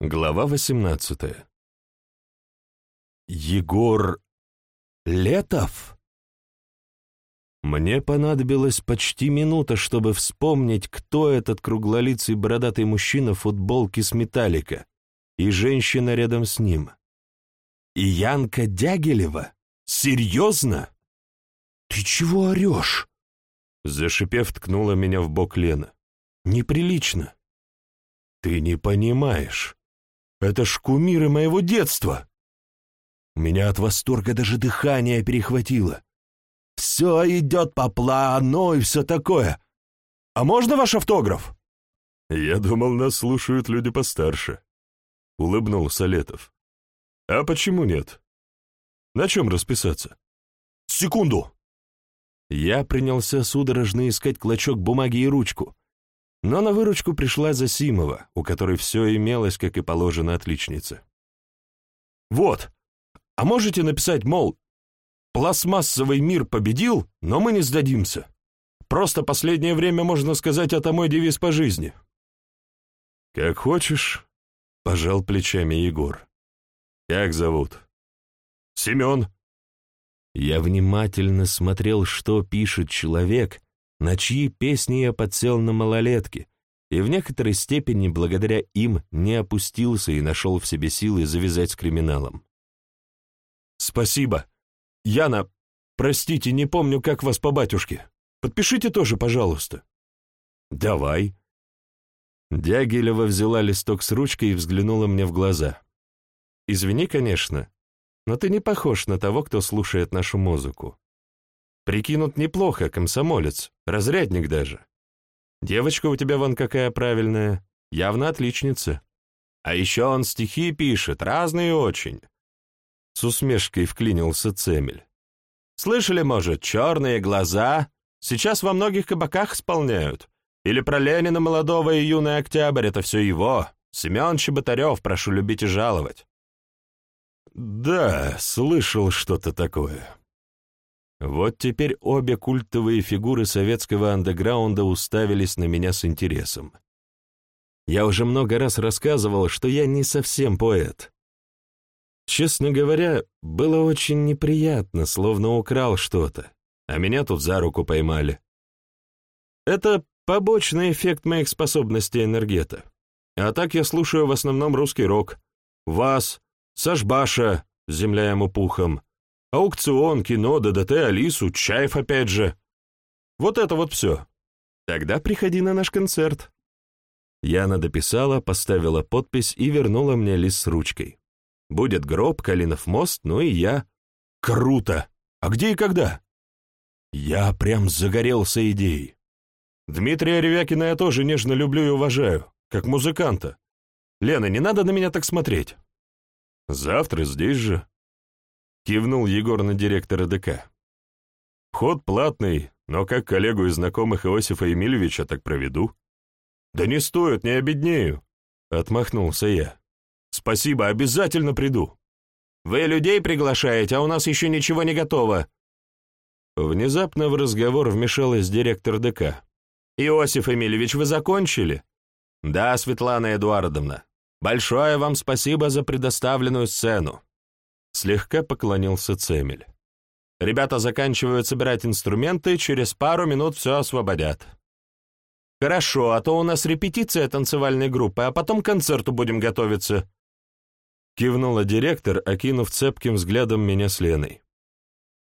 Глава 18 Егор Летов? Мне понадобилось почти минута, чтобы вспомнить, кто этот круглолицый бородатый мужчина в футболке с металлика и женщина рядом с ним. И Янка Дягилева? Серьезно? «Ты чего орешь?» Зашипев, ткнула меня в бок Лена. «Неприлично». «Ты не понимаешь. Это ж кумиры моего детства!» У меня от восторга даже дыхание перехватило. «Все идет по плану и все такое. А можно ваш автограф?» «Я думал, нас слушают люди постарше», — улыбнулся Летов. «А почему нет? На чем расписаться?» «Секунду!» Я принялся судорожно искать клочок бумаги и ручку, но на выручку пришла Засимова, у которой все имелось, как и положено отличнице. «Вот, а можете написать, мол, пластмассовый мир победил, но мы не сдадимся. Просто последнее время, можно сказать, это мой девиз по жизни». «Как хочешь», — пожал плечами Егор. «Как зовут?» «Семен». Я внимательно смотрел, что пишет человек, на чьи песни я подсел на малолетке, и в некоторой степени благодаря им не опустился и нашел в себе силы завязать с криминалом. «Спасибо. Яна, простите, не помню, как вас по батюшке. Подпишите тоже, пожалуйста». «Давай». Дягилева взяла листок с ручкой и взглянула мне в глаза. «Извини, конечно, но ты не похож на того, кто слушает нашу музыку. Прикинут неплохо, комсомолец, разрядник даже. Девочка у тебя вон какая правильная, явно отличница. А еще он стихи пишет, разные очень. С усмешкой вклинился Цемель. Слышали, может, черные глаза? Сейчас во многих кабаках исполняют. Или про Ленина молодого и юный октябрь, это все его. Семен Чеботарев, прошу любить и жаловать. Да, слышал что-то такое. Вот теперь обе культовые фигуры советского андеграунда уставились на меня с интересом. Я уже много раз рассказывал, что я не совсем поэт. Честно говоря, было очень неприятно, словно украл что-то, а меня тут за руку поймали. Это побочный эффект моих способностей энергета. А так я слушаю в основном русский рок. Вас, Сашбаша, земля ему пухом, Аукцион, кино, ДДТ, Алису, Чаев опять же. Вот это вот все. Тогда приходи на наш концерт. Яна дописала, поставила подпись и вернула мне лист с ручкой. Будет гроб, Калинов мост, ну и я. Круто! А где и когда? Я прям загорелся идеей. Дмитрия Ревякина я тоже нежно люблю и уважаю, как музыканта. Лена, не надо на меня так смотреть. Завтра здесь же. Кивнул Егор на директора ДК. Вход платный, но как коллегу из знакомых Иосифа Емельевича так проведу. Да не стоит, не обеднею. Отмахнулся я. Спасибо, обязательно приду. Вы людей приглашаете, а у нас еще ничего не готово. Внезапно в разговор вмешалась директор ДК. «Иосиф Эмильевич, вы закончили?» «Да, Светлана Эдуардовна. Большое вам спасибо за предоставленную сцену. Слегка поклонился Цемель. «Ребята заканчивают собирать инструменты, через пару минут все освободят». «Хорошо, а то у нас репетиция танцевальной группы, а потом к концерту будем готовиться», кивнула директор, окинув цепким взглядом меня с Леной.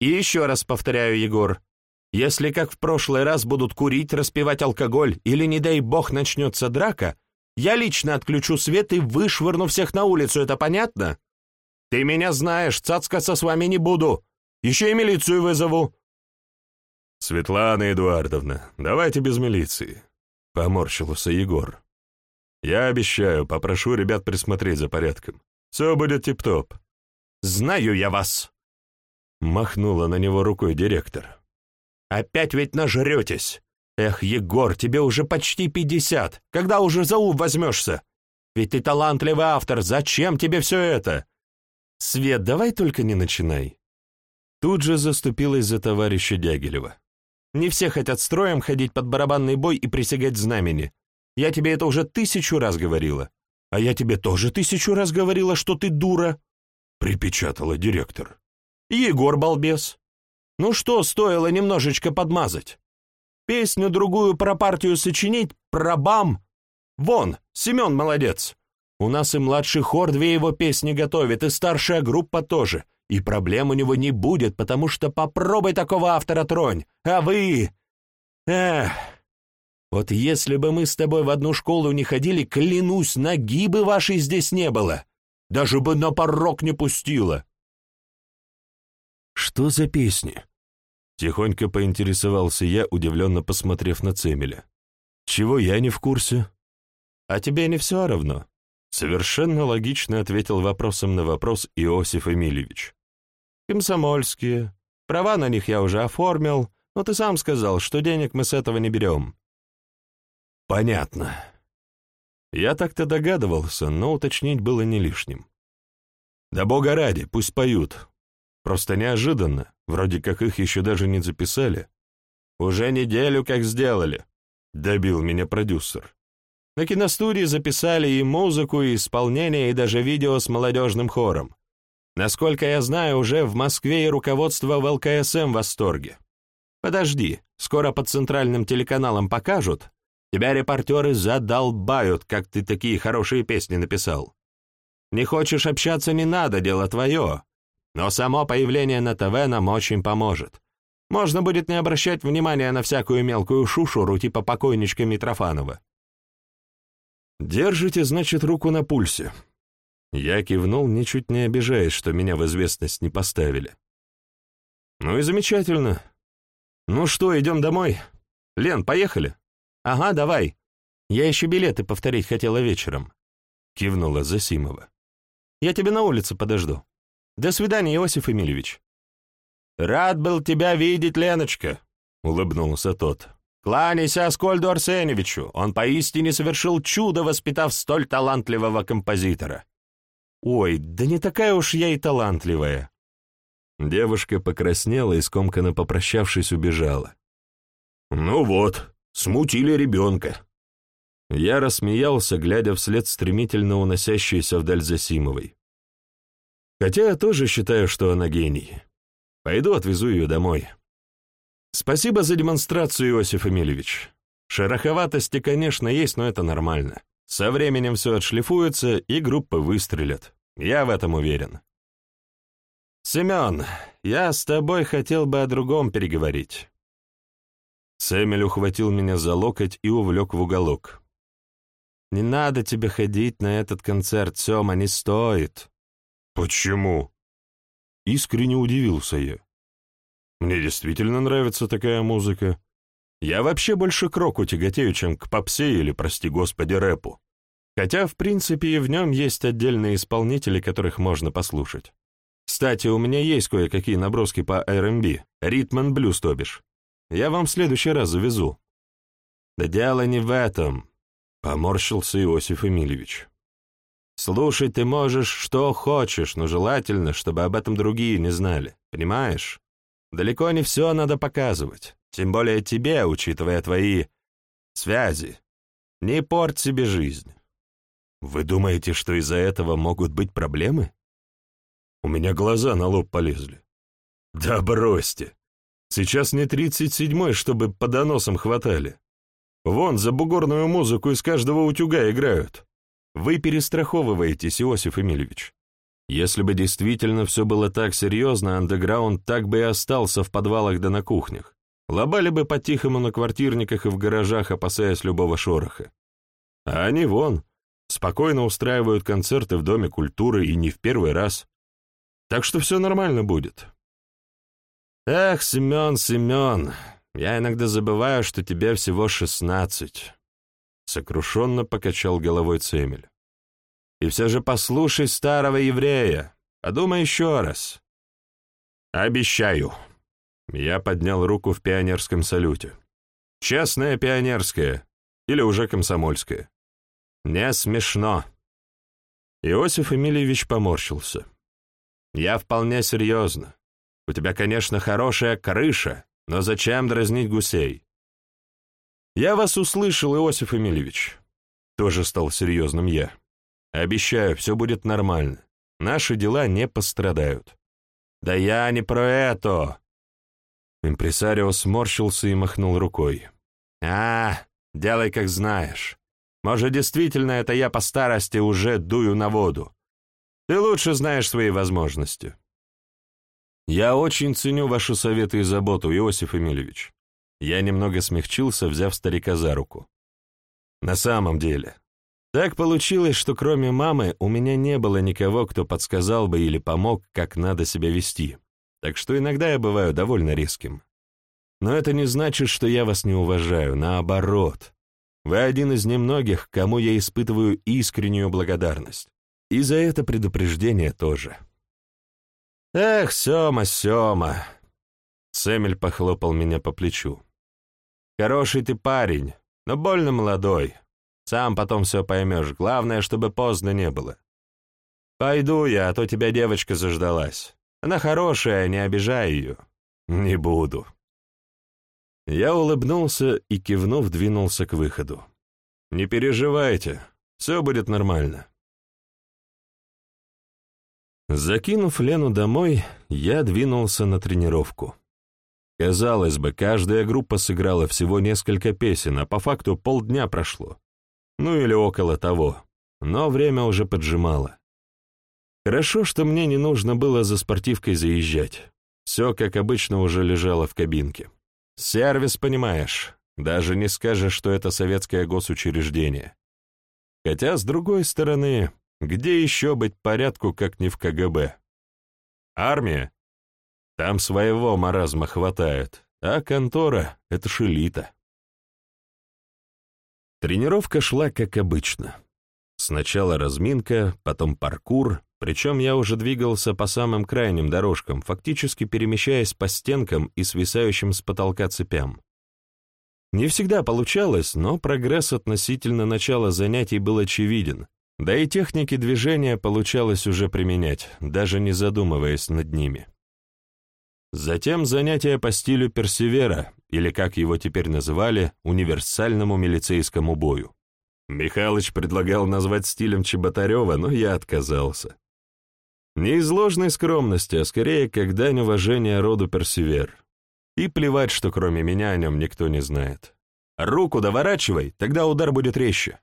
«И еще раз повторяю, Егор, если как в прошлый раз будут курить, распивать алкоголь или, не дай бог, начнется драка, я лично отключу свет и вышвырну всех на улицу, это понятно?» Ты меня знаешь, цацкаться с вами не буду. Еще и милицию вызову». «Светлана Эдуардовна, давайте без милиции», — поморщился Егор. «Я обещаю, попрошу ребят присмотреть за порядком. Все будет тип-топ». «Знаю я вас», — махнула на него рукой директор. «Опять ведь нажретесь. Эх, Егор, тебе уже почти пятьдесят. Когда уже за ум возьмешься? Ведь ты талантливый автор, зачем тебе все это? «Свет, давай только не начинай». Тут же заступилась за товарища Дягилева. «Не все хотят строем ходить под барабанный бой и присягать знамени. Я тебе это уже тысячу раз говорила. А я тебе тоже тысячу раз говорила, что ты дура, припечатала директор. Егор балбес. Ну что стоило немножечко подмазать? Песню другую про партию сочинить, про бам. Вон, Семен молодец. У нас и младший хор две его песни готовит, и старшая группа тоже. И проблем у него не будет, потому что попробуй такого автора тронь. А вы... Эх... Вот если бы мы с тобой в одну школу не ходили, клянусь, ноги бы вашей здесь не было. Даже бы на порог не пустила. Что за песни? Тихонько поинтересовался я, удивленно посмотрев на Цемеля. Чего я не в курсе? А тебе не все равно? Совершенно логично ответил вопросом на вопрос Иосиф Эмильевич. Комсомольские. Права на них я уже оформил, но ты сам сказал, что денег мы с этого не берем. Понятно. Я так-то догадывался, но уточнить было не лишним. Да бога ради, пусть поют. Просто неожиданно, вроде как их еще даже не записали. Уже неделю как сделали, добил меня продюсер. На киностудии записали и музыку, и исполнение, и даже видео с молодежным хором. Насколько я знаю, уже в Москве и руководство в ЛКСМ в восторге. Подожди, скоро по центральным телеканалам покажут. Тебя репортеры задолбают, как ты такие хорошие песни написал. Не хочешь общаться, не надо, дело твое. Но само появление на ТВ нам очень поможет. Можно будет не обращать внимания на всякую мелкую шушуру типа покойничка Митрофанова. «Держите, значит, руку на пульсе». Я кивнул, ничуть не обижаясь, что меня в известность не поставили. «Ну и замечательно. Ну что, идем домой? Лен, поехали?» «Ага, давай. Я еще билеты повторить хотела вечером», — кивнула Засимова. «Я тебя на улице подожду. До свидания, Иосиф Эмильевич». «Рад был тебя видеть, Леночка», — улыбнулся тот. Кланяйся Аскольду Арсеньевичу, он поистине совершил чудо, воспитав столь талантливого композитора. Ой, да не такая уж я и талантливая. Девушка покраснела и, скомканно попрощавшись, убежала. Ну вот, смутили ребенка. Я рассмеялся, глядя вслед стремительно уносящейся вдаль Засимовой. Хотя я тоже считаю, что она гений. Пойду отвезу ее домой. Спасибо за демонстрацию, Иосиф Эмильевич. Шероховатости, конечно, есть, но это нормально. Со временем все отшлифуется, и группы выстрелят. Я в этом уверен. Семен, я с тобой хотел бы о другом переговорить. Сэмель ухватил меня за локоть и увлек в уголок. «Не надо тебе ходить на этот концерт, Сема, не стоит». «Почему?» Искренне удивился я. Мне действительно нравится такая музыка. Я вообще больше к року тяготею, чем к попсе или, прости господи, рэпу. Хотя, в принципе, и в нем есть отдельные исполнители, которых можно послушать. Кстати, у меня есть кое-какие наброски по R&B, ритм блюз, то бишь. Я вам в следующий раз завезу. Да дело не в этом, — поморщился Иосиф Эмильевич. Слушать ты можешь что хочешь, но желательно, чтобы об этом другие не знали, понимаешь? Далеко не все надо показывать, тем более тебе, учитывая твои связи. Не порть себе жизнь. Вы думаете, что из-за этого могут быть проблемы? У меня глаза на лоб полезли. Да бросьте. Сейчас не тридцать седьмой, чтобы по доносам хватали. Вон, за бугорную музыку из каждого утюга играют. Вы перестраховываетесь, Иосиф Эмильевич. Если бы действительно все было так серьезно, андеграунд так бы и остался в подвалах да на кухнях. Лобали бы по-тихому на квартирниках и в гаражах, опасаясь любого шороха. А они вон, спокойно устраивают концерты в Доме культуры и не в первый раз. Так что все нормально будет. Эх, Семен, Семен, я иногда забываю, что тебе всего шестнадцать. Сокрушенно покачал головой Цемель. И все же послушай старого еврея, подумай еще раз. Обещаю. Я поднял руку в пионерском салюте. Честная пионерская или уже комсомольская. Не смешно. Иосиф Эмильевич поморщился. Я вполне серьезно. У тебя, конечно, хорошая крыша, но зачем дразнить гусей? Я вас услышал, Иосиф Эмильевич. Тоже стал серьезным я. Обещаю, все будет нормально. Наши дела не пострадают». «Да я не про это!» Импресарио сморщился и махнул рукой. «А, делай как знаешь. Может, действительно, это я по старости уже дую на воду. Ты лучше знаешь свои возможности». «Я очень ценю ваши советы и заботу, Иосиф Эмильевич». Я немного смягчился, взяв старика за руку. «На самом деле, так получилось, что кроме мамы у меня не было никого, кто подсказал бы или помог, как надо себя вести, так что иногда я бываю довольно резким. Но это не значит, что я вас не уважаю, наоборот. Вы один из немногих, кому я испытываю искреннюю благодарность. И за это предупреждение тоже. «Эх, Сёма, Сёма!» Сэмель похлопал меня по плечу. «Хороший ты парень, но больно молодой. Сам потом все поймешь. Главное, чтобы поздно не было. Пойду я, а то тебя девочка заждалась. Она хорошая, не обижай ее. Не буду. Я улыбнулся и, кивнув, двинулся к выходу. Не переживайте, все будет нормально. Закинув Лену домой, я двинулся на тренировку. Казалось бы, каждая группа сыграла всего несколько песен, а по факту полдня прошло ну или около того, но время уже поджимало. Хорошо, что мне не нужно было за спортивкой заезжать. Все, как обычно, уже лежало в кабинке. Сервис, понимаешь, даже не скажешь, что это советское госучреждение. Хотя, с другой стороны, где еще быть порядку, как не в КГБ? Армия? Там своего маразма хватает, а контора — это шелита. Тренировка шла как обычно. Сначала разминка, потом паркур, причем я уже двигался по самым крайним дорожкам, фактически перемещаясь по стенкам и свисающим с потолка цепям. Не всегда получалось, но прогресс относительно начала занятий был очевиден, да и техники движения получалось уже применять, даже не задумываясь над ними. Затем занятия по стилю персевера, или, как его теперь называли, универсальному милицейскому бою. Михалыч предлагал назвать стилем Чеботарева, но я отказался. Не из ложной скромности, а скорее как дань уважения роду персевер. И плевать, что кроме меня о нем никто не знает. Руку доворачивай, тогда удар будет резче.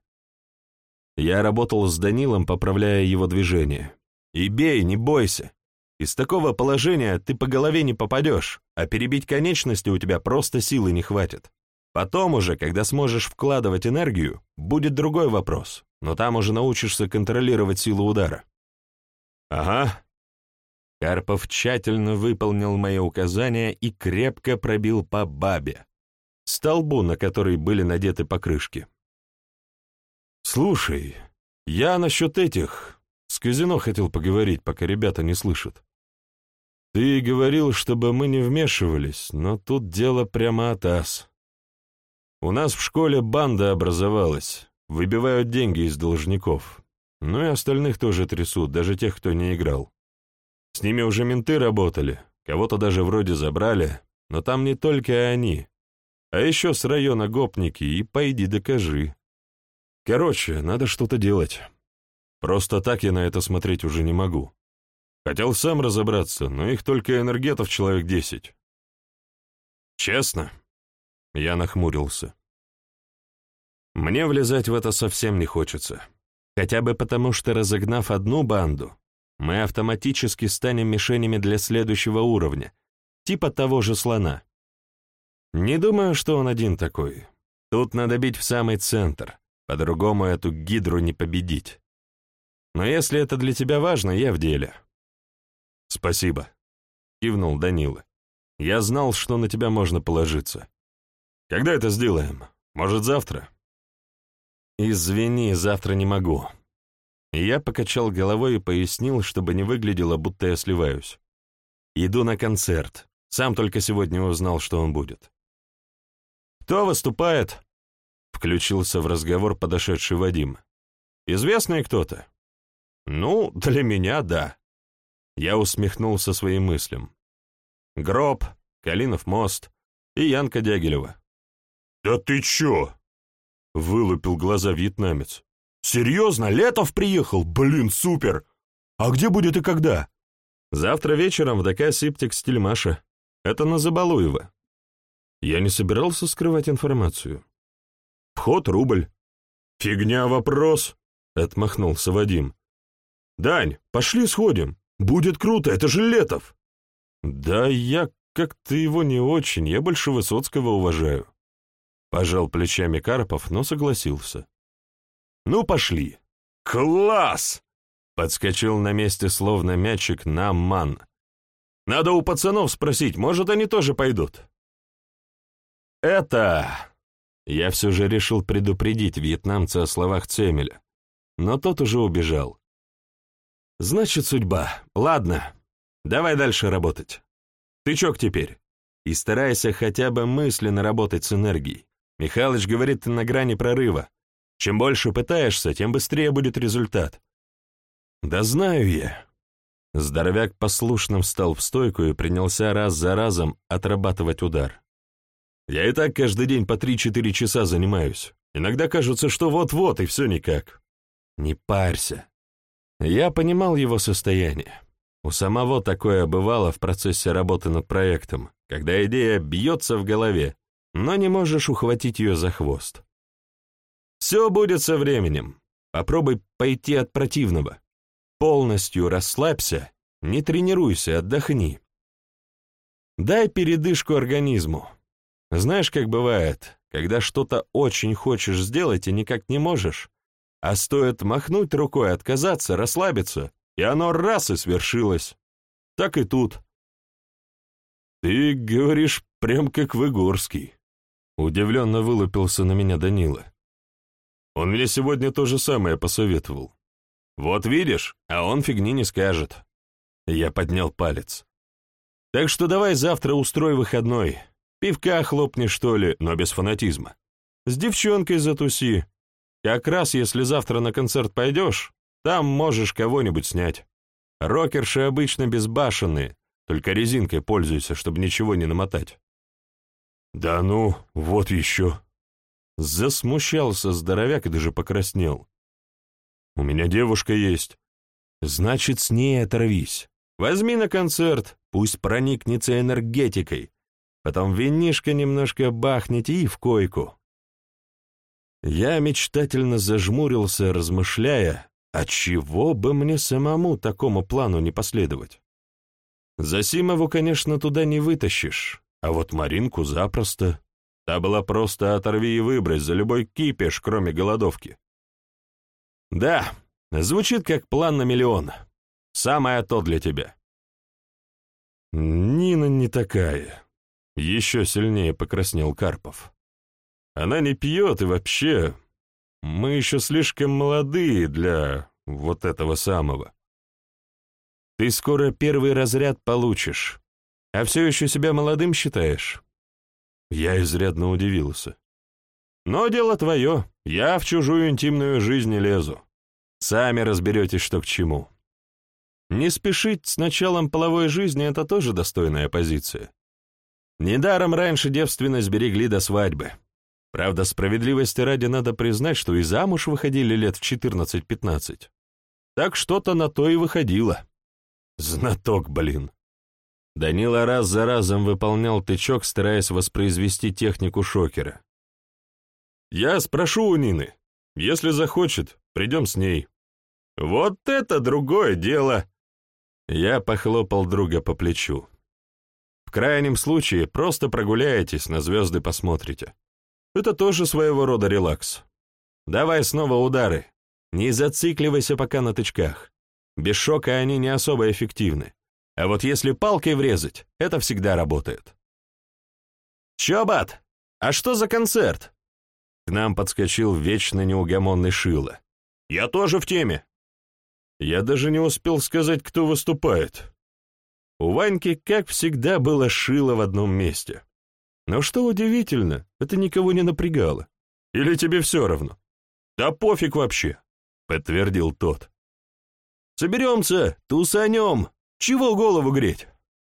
Я работал с Данилом, поправляя его движение. И бей, не бойся. Из такого положения ты по голове не попадешь, а перебить конечности у тебя просто силы не хватит. Потом уже, когда сможешь вкладывать энергию, будет другой вопрос, но там уже научишься контролировать силу удара. Ага. Карпов тщательно выполнил мои указания и крепко пробил по бабе, столбу, на который были надеты покрышки. «Слушай, я насчет этих...» С казино хотел поговорить, пока ребята не слышат. Ты говорил, чтобы мы не вмешивались, но тут дело прямо от ас. У нас в школе банда образовалась, выбивают деньги из должников. Ну и остальных тоже трясут, даже тех, кто не играл. С ними уже менты работали, кого-то даже вроде забрали, но там не только они, а еще с района гопники, и пойди докажи. Короче, надо что-то делать. Просто так я на это смотреть уже не могу. Хотел сам разобраться, но их только энергетов человек десять. Честно? Я нахмурился. Мне влезать в это совсем не хочется. Хотя бы потому, что разогнав одну банду, мы автоматически станем мишенями для следующего уровня, типа того же слона. Не думаю, что он один такой. Тут надо бить в самый центр, по-другому эту гидру не победить. Но если это для тебя важно, я в деле. «Спасибо», — кивнул Данила. «Я знал, что на тебя можно положиться. Когда это сделаем? Может, завтра?» «Извини, завтра не могу». Я покачал головой и пояснил, чтобы не выглядело, будто я сливаюсь. «Иду на концерт. Сам только сегодня узнал, что он будет». «Кто выступает?» — включился в разговор подошедший Вадим. «Известный кто-то?» «Ну, для меня — да», я усмехнулся своим мыслям. Гроб, Калинов мост и Янка Дягилева. «Да ты чё?» — вылупил глаза вьетнамец. Серьезно? Летов приехал? Блин, супер! А где будет и когда?» «Завтра вечером в ДК «Сиптик Стильмаша». Это на Забалуева». Я не собирался скрывать информацию. «Вход — рубль». «Фигня вопрос», — отмахнулся Вадим. «Дань, пошли сходим. Будет круто, это же Летов». «Да я как-то его не очень, я больше Высоцкого уважаю». Пожал плечами Карпов, но согласился. «Ну, пошли». «Класс!» Подскочил на месте, словно мячик, на ман. «Надо у пацанов спросить, может, они тоже пойдут?» «Это...» Я все же решил предупредить вьетнамца о словах Цемеля, но тот уже убежал. «Значит, судьба. Ладно, давай дальше работать. Тычок теперь. И старайся хотя бы мысленно работать с энергией. Михалыч говорит, ты на грани прорыва. Чем больше пытаешься, тем быстрее будет результат. Да знаю я. Здоровяк послушным встал в стойку и принялся раз за разом отрабатывать удар. Я и так каждый день по три-четыре часа занимаюсь. Иногда кажется, что вот-вот, и все никак. Не парься. Я понимал его состояние. У самого такое бывало в процессе работы над проектом, когда идея бьется в голове, но не можешь ухватить ее за хвост. Все будет со временем. Попробуй пойти от противного. Полностью расслабься, не тренируйся, отдохни. Дай передышку организму. Знаешь, как бывает, когда что-то очень хочешь сделать и никак не можешь, а стоит махнуть рукой, отказаться, расслабиться, и оно раз и свершилось. Так и тут. Ты говоришь прям как Выгорский. Удивленно вылупился на меня Данила. Он мне сегодня то же самое посоветовал. Вот видишь, а он фигни не скажет. Я поднял палец. Так что давай завтра устрой выходной. Пивка хлопни, что ли, но без фанатизма. С девчонкой затуси. Как раз если завтра на концерт пойдешь, там можешь кого-нибудь снять. Рокерши обычно безбашенные, только резинкой пользуйся, чтобы ничего не намотать. «Да ну, вот еще!» Засмущался здоровяк и даже покраснел. «У меня девушка есть. Значит, с ней оторвись. Возьми на концерт, пусть проникнется энергетикой. Потом винишко немножко бахните и в койку». Я мечтательно зажмурился, размышляя, а чего бы мне самому такому плану не последовать. Засимову, конечно, туда не вытащишь, а вот Маринку запросто. Та была просто оторви и выбрось за любой кипиш, кроме голодовки. Да, звучит как план на миллион. Самое то для тебя. Нина не такая. Еще сильнее покраснел Карпов. Она не пьет и вообще... Мы еще слишком молодые для вот этого самого. Ты скоро первый разряд получишь, а все еще себя молодым считаешь?» Я изрядно удивился. «Но дело твое, я в чужую интимную жизнь не лезу. Сами разберетесь, что к чему. Не спешить с началом половой жизни — это тоже достойная позиция. Недаром раньше девственность берегли до свадьбы. Правда, справедливости ради надо признать, что и замуж выходили лет в 14-15. Так что-то на то и выходило. Знаток, блин. Данила раз за разом выполнял тычок, стараясь воспроизвести технику шокера. «Я спрошу у Нины. Если захочет, придем с ней». «Вот это другое дело!» Я похлопал друга по плечу. «В крайнем случае, просто прогуляетесь, на звезды посмотрите. Это тоже своего рода релакс. Давай снова удары. Не зацикливайся пока на тычках. Без шока они не особо эффективны. А вот если палкой врезать, это всегда работает. «Чё, бат? А что за концерт?» К нам подскочил вечно неугомонный Шило. «Я тоже в теме». Я даже не успел сказать, кто выступает. У Ваньки, как всегда, было шило в одном месте. Но что удивительно, это никого не напрягало. Или тебе все равно? Да пофиг вообще, подтвердил тот. Соберемся, тусанем, чего голову греть?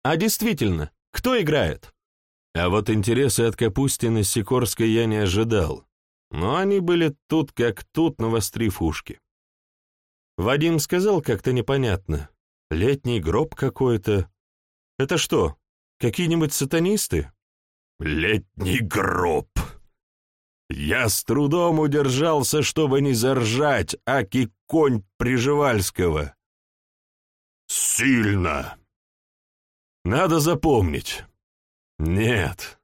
А действительно, кто играет? А вот интересы от Капустины Сикорской я не ожидал. но они были тут как тут, навострив ушки. Вадим сказал как-то непонятно. Летний гроб какой-то. Это что, какие-нибудь сатанисты? Летний гроб. Я с трудом удержался, чтобы не заржать, аки конь Приживальского. Сильно. Надо запомнить. Нет,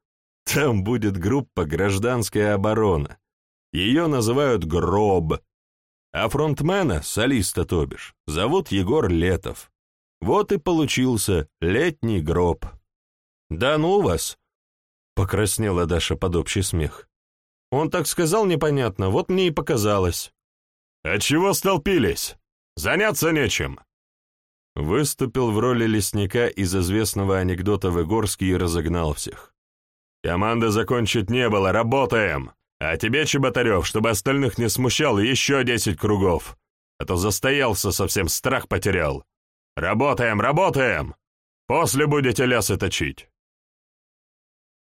там будет группа «Гражданская оборона». Ее называют «Гроб». А фронтмена, солиста то бишь, зовут Егор Летов. Вот и получился летний гроб. «Да ну вас!» — покраснела Даша под общий смех. «Он так сказал непонятно, вот мне и показалось». «А чего столпились? Заняться нечем!» Выступил в роли лесника из известного анекдота Выгорский и разогнал всех. «Команды закончить не было, работаем! А тебе, Чеботарев, чтобы остальных не смущал, еще десять кругов, а то застоялся совсем, страх потерял. Работаем, работаем! После будете лясы точить!»